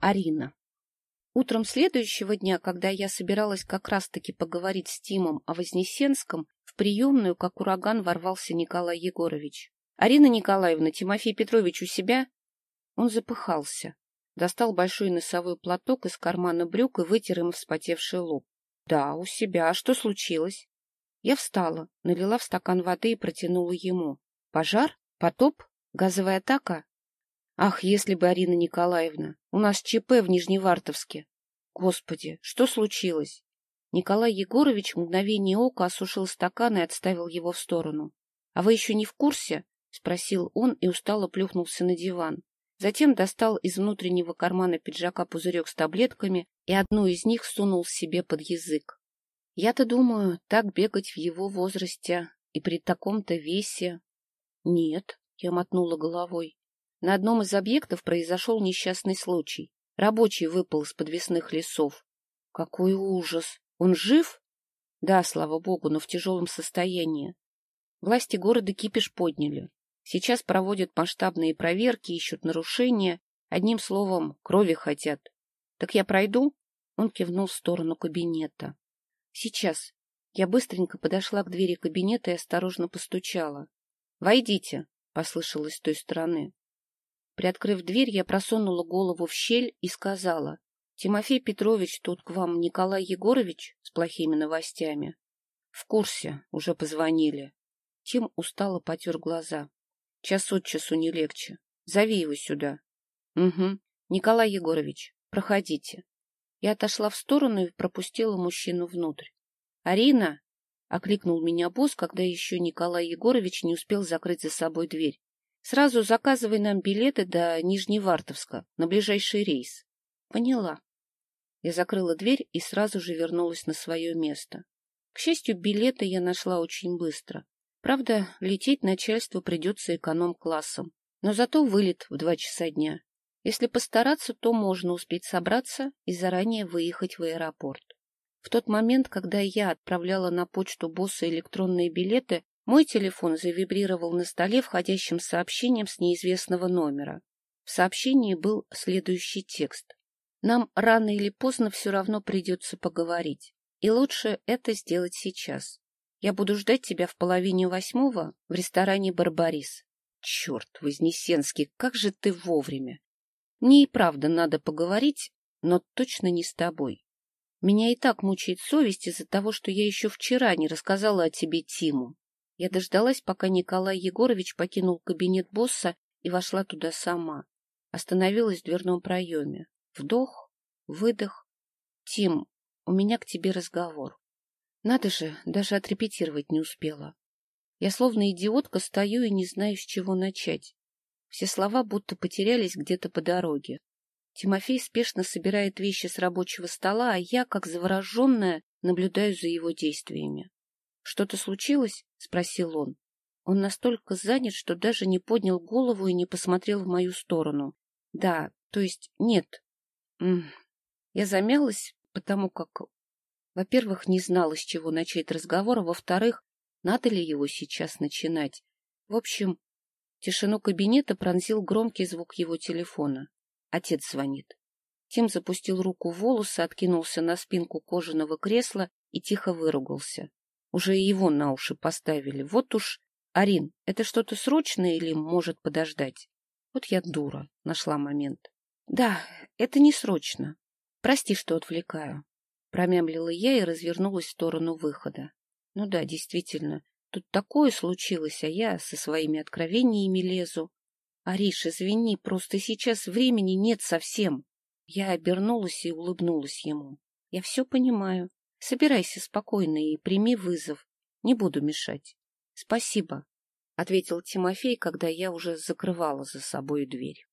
Арина. Утром следующего дня, когда я собиралась как раз-таки поговорить с Тимом о Вознесенском, в приемную, как ураган, ворвался Николай Егорович. — Арина Николаевна, Тимофей Петрович у себя? Он запыхался. Достал большой носовой платок из кармана брюк и вытер им вспотевший лоб. — Да, у себя. А что случилось? Я встала, налила в стакан воды и протянула ему. — Пожар? Потоп? Газовая атака? Ах, если бы, Арина Николаевна, у нас ЧП в Нижневартовске. Господи, что случилось? Николай Егорович в мгновение ока осушил стакан и отставил его в сторону. — А вы еще не в курсе? — спросил он и устало плюхнулся на диван. Затем достал из внутреннего кармана пиджака пузырек с таблетками и одну из них сунул себе под язык. Я-то думаю, так бегать в его возрасте и при таком-то весе... Нет, я мотнула головой. На одном из объектов произошел несчастный случай. Рабочий выпал из подвесных лесов. Какой ужас! Он жив? Да, слава богу, но в тяжелом состоянии. Власти города кипиш подняли. Сейчас проводят масштабные проверки, ищут нарушения. Одним словом, крови хотят. Так я пройду? Он кивнул в сторону кабинета. Сейчас. Я быстренько подошла к двери кабинета и осторожно постучала. «Войдите», — послышалось с той стороны. Приоткрыв дверь, я просунула голову в щель и сказала, «Тимофей Петрович, тут к вам Николай Егорович с плохими новостями?» «В курсе, уже позвонили». Тим устало потер глаза. «Час от часу не легче. Зови его сюда». «Угу. Николай Егорович, проходите». Я отошла в сторону и пропустила мужчину внутрь. «Арина!» — окликнул меня босс, когда еще Николай Егорович не успел закрыть за собой дверь. Сразу заказывай нам билеты до Нижневартовска на ближайший рейс. Поняла. Я закрыла дверь и сразу же вернулась на свое место. К счастью, билеты я нашла очень быстро. Правда, лететь начальству придется эконом-классом. Но зато вылет в два часа дня. Если постараться, то можно успеть собраться и заранее выехать в аэропорт. В тот момент, когда я отправляла на почту босса электронные билеты, мой телефон завибрировал на столе входящим сообщением с неизвестного номера. В сообщении был следующий текст. «Нам рано или поздно все равно придется поговорить, и лучше это сделать сейчас. Я буду ждать тебя в половине восьмого в ресторане «Барбарис». Черт, Вознесенский, как же ты вовремя! Мне и правда надо поговорить, но точно не с тобой. Меня и так мучает совесть из-за того, что я еще вчера не рассказала о тебе Тиму. Я дождалась, пока Николай Егорович покинул кабинет босса и вошла туда сама. Остановилась в дверном проеме. Вдох, выдох. Тим, у меня к тебе разговор. Надо же, даже отрепетировать не успела. Я словно идиотка стою и не знаю, с чего начать. Все слова будто потерялись где-то по дороге. Тимофей спешно собирает вещи с рабочего стола, а я, как завороженная, наблюдаю за его действиями. Что-то случилось? — спросил он. Он настолько занят, что даже не поднял голову и не посмотрел в мою сторону. Да, то есть нет. Я замялась, потому как, во-первых, не знала, с чего начать разговор, а во-вторых, надо ли его сейчас начинать. В общем, тишину кабинета пронзил громкий звук его телефона. Отец звонит. Тим запустил руку в волосы, откинулся на спинку кожаного кресла и тихо выругался. Уже его на уши поставили. Вот уж, Арин, это что-то срочное или может подождать? Вот я дура, нашла момент. Да, это не срочно. Прости, что отвлекаю. Промямлила я и развернулась в сторону выхода. Ну да, действительно, тут такое случилось, а я со своими откровениями лезу. Ариш, извини, просто сейчас времени нет совсем. Я обернулась и улыбнулась ему. Я все понимаю. Собирайся спокойно и прими вызов. Не буду мешать. — Спасибо, — ответил Тимофей, когда я уже закрывала за собой дверь.